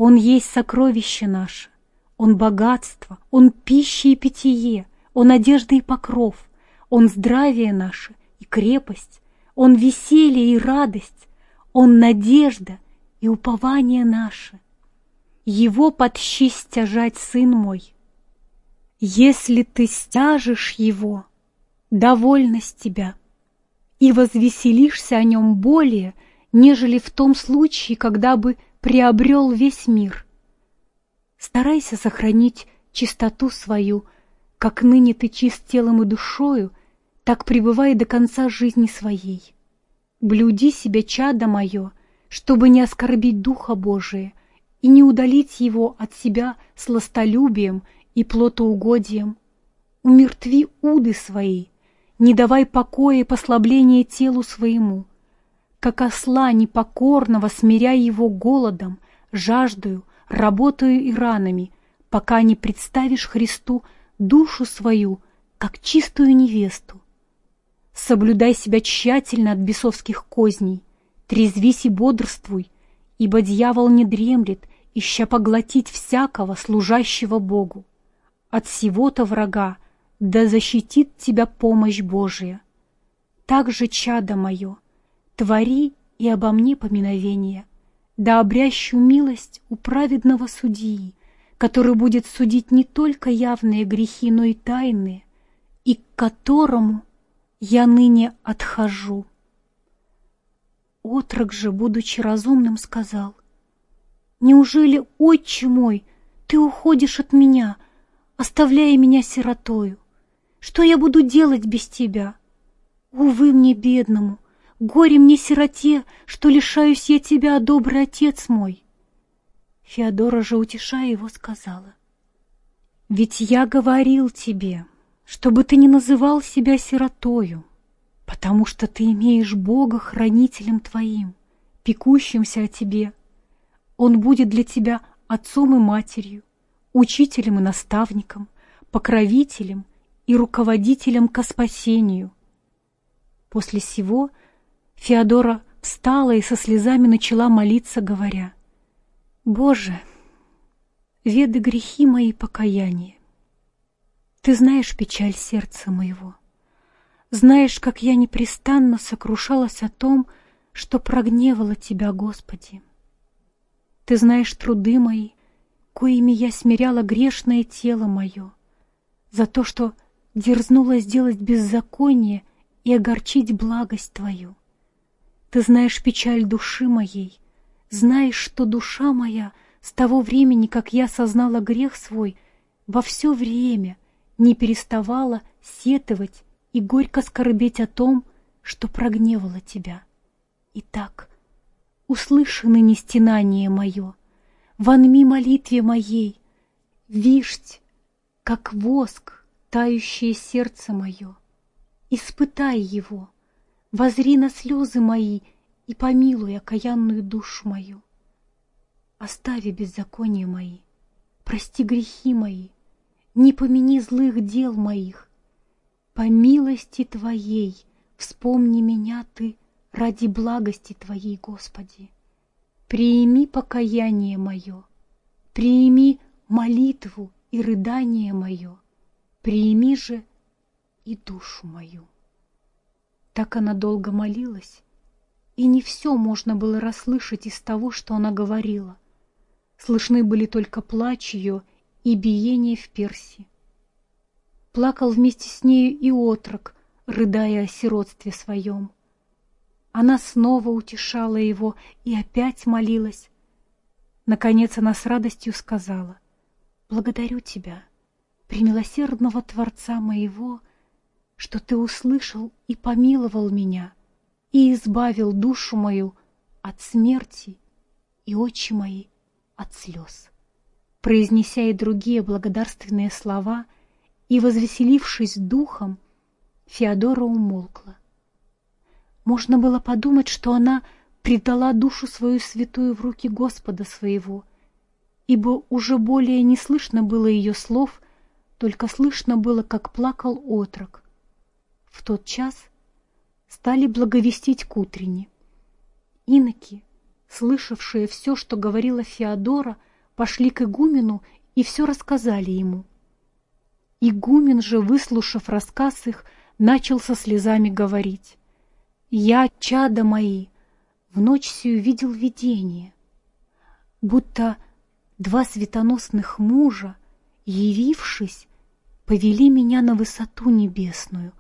Он есть сокровище наше, Он богатство, Он пища и питье, Он одежда и покров — он здравие наше и крепость, Он веселье и радость, Он надежда и упование наше. Его подщи стяжать, сын мой. Если ты стяжешь его, довольность тебя, и возвеселишься о нем более, нежели в том случае, когда бы приобрел весь мир. Старайся сохранить чистоту свою, как ныне ты чист телом и душою, так пребывай до конца жизни своей. Блюди себя, чадо мое, чтобы не оскорбить Духа Божия и не удалить его от себя сластолюбием и плотоугодием. Умертви уды свои, не давай покоя и послабления телу своему, как осла непокорного смиряй его голодом, жаждою, работаю и ранами, пока не представишь Христу душу свою, как чистую невесту. Соблюдай себя тщательно от бесовских козней, трезвись и бодрствуй, ибо дьявол не дремлет, ища поглотить всякого, служащего Богу. От всего-то врага да защитит тебя помощь Божия. Так же, чадо мое, твори и обо мне поминовение, да обрящу милость у праведного судьи, который будет судить не только явные грехи, но и тайные, и к которому я ныне отхожу. Отрок же, будучи разумным, сказал, «Неужели, отче мой, ты уходишь от меня, оставляя меня сиротою? Что я буду делать без тебя? Увы мне, бедному, горе мне, сироте, что лишаюсь я тебя, добрый отец мой!» Феодора же, утешая его, сказала, «Ведь я говорил тебе, чтобы ты не называл себя сиротою, потому что ты имеешь Бога хранителем твоим, пекущимся о тебе. Он будет для тебя отцом и матерью, учителем и наставником, покровителем и руководителем ко спасению. После сего Феодора встала и со слезами начала молиться, говоря, «Боже, веды грехи мои покаяния. Ты знаешь печаль сердца моего». Знаешь, как я непрестанно сокрушалась о том, что прогневала Тебя, Господи. Ты знаешь труды мои, коими я смиряла грешное тело мое, за то, что дерзнула сделать беззаконие и огорчить благость Твою. Ты знаешь печаль души моей, знаешь, что душа моя с того времени, как я сознала грех свой, во все время не переставала сетовать и горько скорбеть о том, что прогневало тебя. Итак, услыши ныне стенание мое, вонми молитве моей, вишь, как воск, тающее сердце мое. Испытай его, возри на слезы мои и помилуй окаянную душу мою. Остави беззаконие мои, прости грехи мои, не помяни злых дел моих, по милости Твоей вспомни меня Ты ради благости Твоей, Господи. Приими покаяние мое, приими молитву и рыдание мое, приими же и душу мою. Так она долго молилась, и не все можно было расслышать из того, что она говорила. Слышны были только плач ее и биение в перси. Плакал вместе с нею и отрок, рыдая о сиротстве своем. Она снова утешала его и опять молилась. Наконец она с радостью сказала, «Благодарю тебя, премилосердного Творца моего, что ты услышал и помиловал меня и избавил душу мою от смерти и очи мои от слез». Произнеся и другие благодарственные слова — и, возвеселившись духом, Феодора умолкла. Можно было подумать, что она предала душу свою святую в руки Господа своего, ибо уже более не слышно было ее слов, только слышно было, как плакал отрок. В тот час стали благовестить к утренне. Иноки, слышавшие все, что говорила Феодора, пошли к игумену и все рассказали ему — Игумен же, выслушав рассказ их, начал со слезами говорить. «Я, чада мои, в ночь сию видел видение, будто два светоносных мужа, явившись, повели меня на высоту небесную,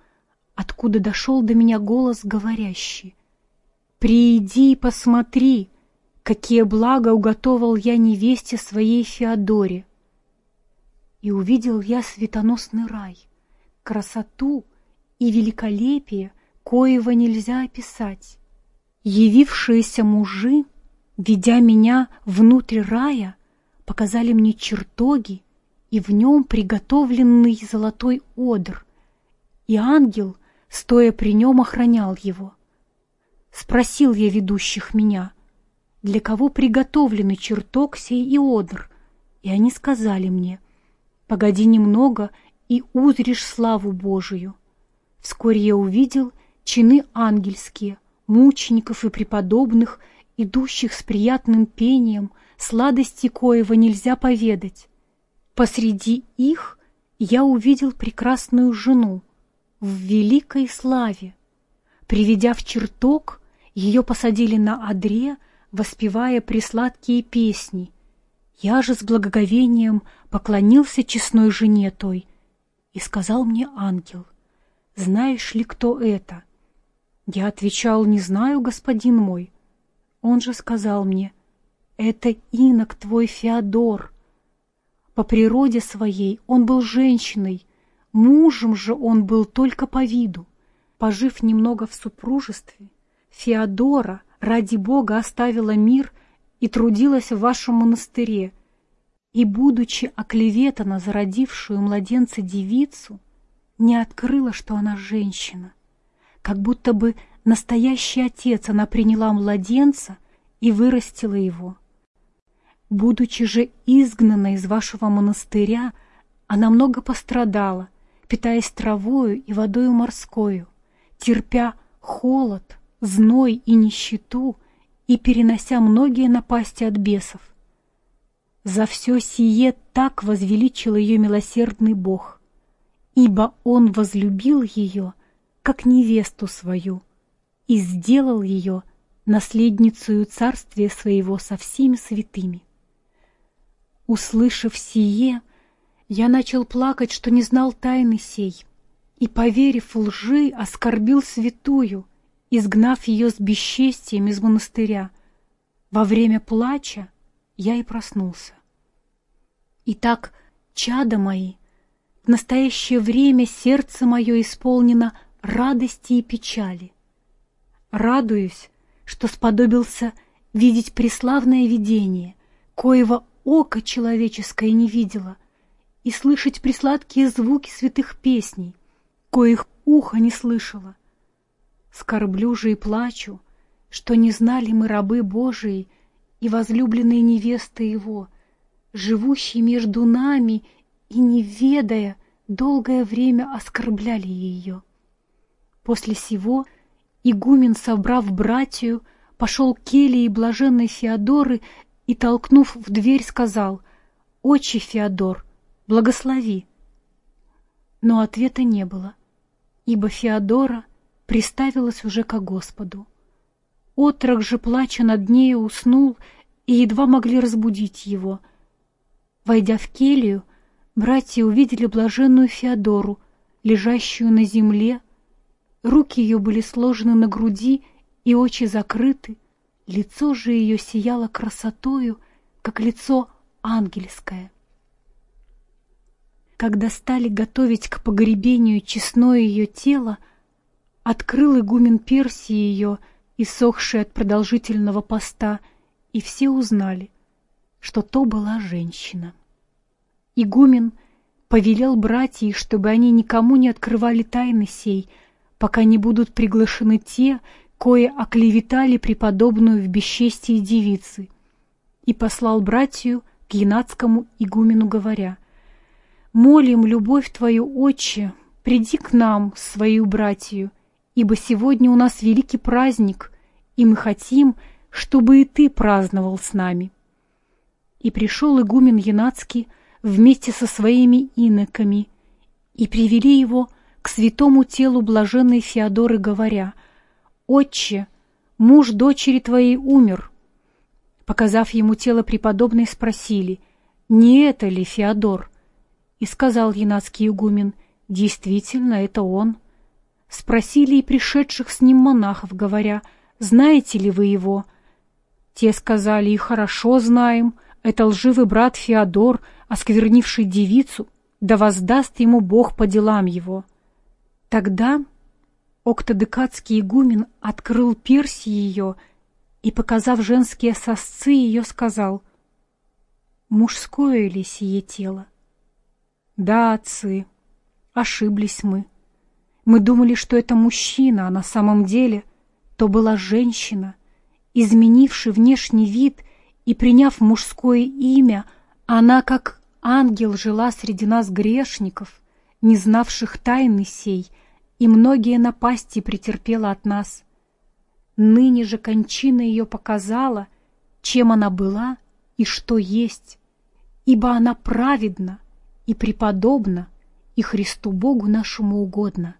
откуда дошел до меня голос говорящий. «Приди и посмотри, какие блага уготовал я невесте своей Феодоре» и увидел я светоносный рай, красоту и великолепие, коего нельзя описать. Явившиеся мужи, ведя меня внутрь рая, показали мне чертоги и в нем приготовленный золотой одр, и ангел, стоя при нем, охранял его. Спросил я ведущих меня, для кого приготовлены чертог сей и одр, и они сказали мне, Погоди немного, и узришь славу Божию. Вскоре я увидел чины ангельские, мучеников и преподобных, идущих с приятным пением, сладости коего нельзя поведать. Посреди их я увидел прекрасную жену в великой славе. Приведя в чертог, ее посадили на одре, воспевая присладкие песни — я же с благоговением поклонился честной жене той, и сказал мне ангел, «Знаешь ли, кто это?» Я отвечал, «Не знаю, господин мой». Он же сказал мне, «Это инок твой Феодор». По природе своей он был женщиной, мужем же он был только по виду. Пожив немного в супружестве, Феодора ради Бога оставила мир и трудилась в вашем монастыре, и, будучи оклеветана за родившую младенца девицу, не открыла, что она женщина. Как будто бы настоящий отец она приняла младенца и вырастила его. Будучи же изгнана из вашего монастыря, она много пострадала, питаясь травою и водою морскою, терпя холод, зной и нищету и перенося многие напасти от бесов. За все сие так возвеличил ее милосердный Бог, ибо Он возлюбил ее, как невесту свою, и сделал ее наследницею царствия своего со всеми святыми. Услышав сие, я начал плакать, что не знал тайны сей, и, поверив в лжи, оскорбил святую, изгнав ее с бесчестием из монастыря. Во время плача я и проснулся. Итак, чада мои, в настоящее время сердце мое исполнено радости и печали. Радуюсь, что сподобился видеть преславное видение, коего око человеческое не видело, и слышать присладкие звуки святых песней, коих ухо не слышало. Скорблю же и плачу, что не знали мы рабы Божии и возлюбленные невесты Его, живущие между нами и, не ведая, долгое время оскорбляли ее. После сего игумен, собрав братью, пошел к келии блаженной Феодоры и, толкнув в дверь, сказал «Отче Феодор, благослови!» Но ответа не было, ибо Феодора приставилась уже ко Господу. Отрок же, плача над нею, уснул, и едва могли разбудить его. Войдя в келью, братья увидели блаженную Феодору, лежащую на земле, руки ее были сложены на груди и очи закрыты, лицо же ее сияло красотою, как лицо ангельское. Когда стали готовить к погребению честное ее тело, открыл игумен Персии ее, иссохший от продолжительного поста, и все узнали, что то была женщина. Игумен повелел братьев, чтобы они никому не открывали тайны сей, пока не будут приглашены те, кое оклеветали преподобную в бесчестии девицы, и послал братью к янадскому игумену, говоря, «Молим любовь твою, отче, приди к нам, свою братью, ибо сегодня у нас великий праздник, и мы хотим, чтобы и ты праздновал с нами». И пришел игумен Янацкий вместе со своими иноками, и привели его к святому телу блаженной Феодоры, говоря, «Отче, муж дочери твоей умер». Показав ему тело преподобной, спросили, «Не это ли Феодор?» И сказал Янацкий игумен, «Действительно, это он». Спросили и пришедших с ним монахов, говоря, «Знаете ли вы его?» Те сказали, «И хорошо знаем, это лживый брат Феодор, осквернивший девицу, да воздаст ему Бог по делам его». Тогда октодекадский игумен открыл перси ее и, показав женские сосцы, ее сказал, «Мужское ли сие тело?» «Да, отцы, ошиблись мы. Мы думали, что это мужчина, а на самом деле то была женщина, изменивший внешний вид и приняв мужское имя, она, как ангел, жила среди нас грешников, не знавших тайны сей, и многие напасти претерпела от нас. Ныне же кончина ее показала, чем она была и что есть, ибо она праведна и преподобна, и Христу Богу нашему угодно.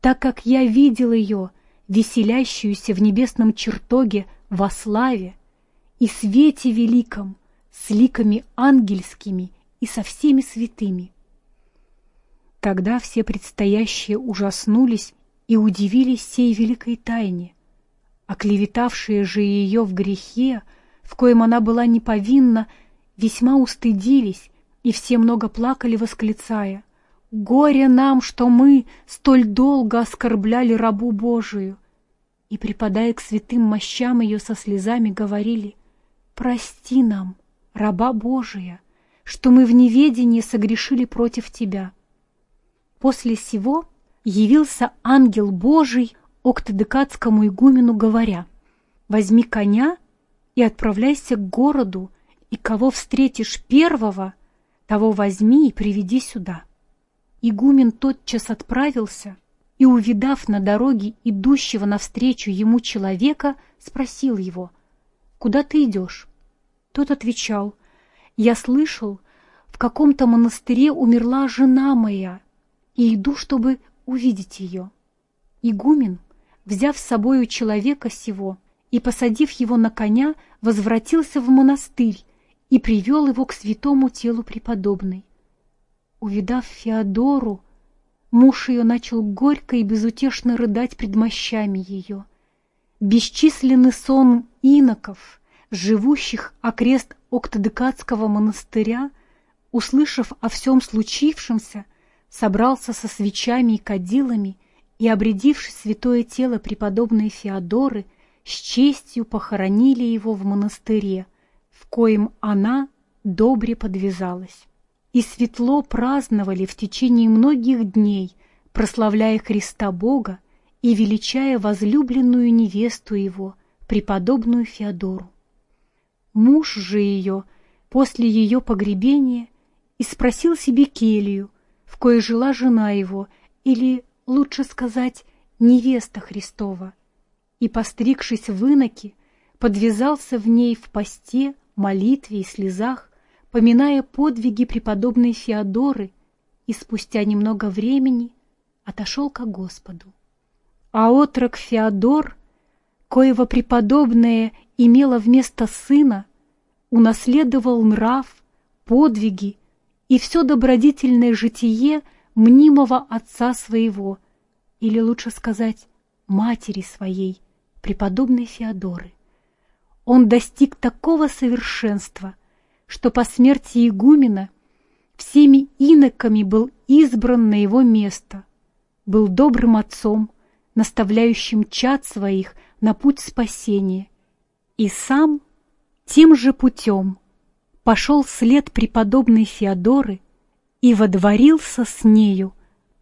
Так как я видел ее, веселящуюся в небесном чертоге во славе и свете великом, с ликами ангельскими и со всеми святыми. Тогда все предстоящие ужаснулись и удивились сей великой тайне, Оклеветавшие же ее в грехе, в коем она была неповинна, весьма устыдились и все много плакали, восклицая, «Горе нам, что мы столь долго оскорбляли рабу Божию!» И, припадая к святым мощам ее со слезами, говорили, «Прости нам, раба Божия, что мы в неведении согрешили против Тебя». После сего явился ангел Божий октодекадскому игумену, говоря, «Возьми коня и отправляйся к городу, и кого встретишь первого, того возьми и приведи сюда». Игумен тотчас отправился и, увидав на дороге идущего навстречу ему человека, спросил его, «Куда ты идешь?» Тот отвечал, «Я слышал, в каком-то монастыре умерла жена моя, и иду, чтобы увидеть ее». Игумен, взяв с собою человека сего и, посадив его на коня, возвратился в монастырь и привел его к святому телу преподобной. Увидав Феодору, муж ее начал горько и безутешно рыдать пред мощами ее. Бесчисленный сон иноков, живущих окрест Октодекадского монастыря, услышав о всем случившемся, собрался со свечами и кадилами и, обрядившись святое тело преподобной Феодоры, с честью похоронили его в монастыре, в коем она добре подвязалась. И светло праздновали в течение многих дней, прославляя Христа Бога и величая возлюбленную невесту его, преподобную Феодору. Муж же ее после ее погребения и спросил себе келью, в кое жила жена его, или лучше сказать, невеста Христова, и, постригшись в иноке, подвязался в ней в посте, молитве и слезах, поминая подвиги преподобной Феодоры, и спустя немного времени отошел ко Господу. А отрок Феодор, коего преподобная имела вместо сына, унаследовал нрав, подвиги и все добродетельное житие мнимого отца своего, или лучше сказать, матери своей, преподобной Феодоры. Он достиг такого совершенства, что по смерти игумена всеми иноками был избран на его место, был добрым отцом, наставляющим чад своих на путь спасения, и сам тем же путем пошел след преподобной Феодоры и водворился с нею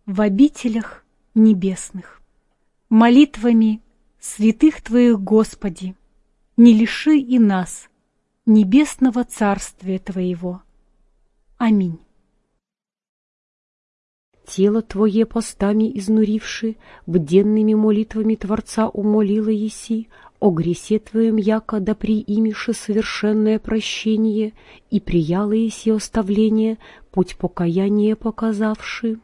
в обителях небесных. Молитвами святых Твоих, Господи, не лиши и нас небесного Царствия Твоего. Аминь. Тело Твое постами изнуривши, бденными молитвами Творца умолила еси, о гресе Твоем яко да приимиши совершенное прощение и прияла еси оставление, путь покаяния показавши.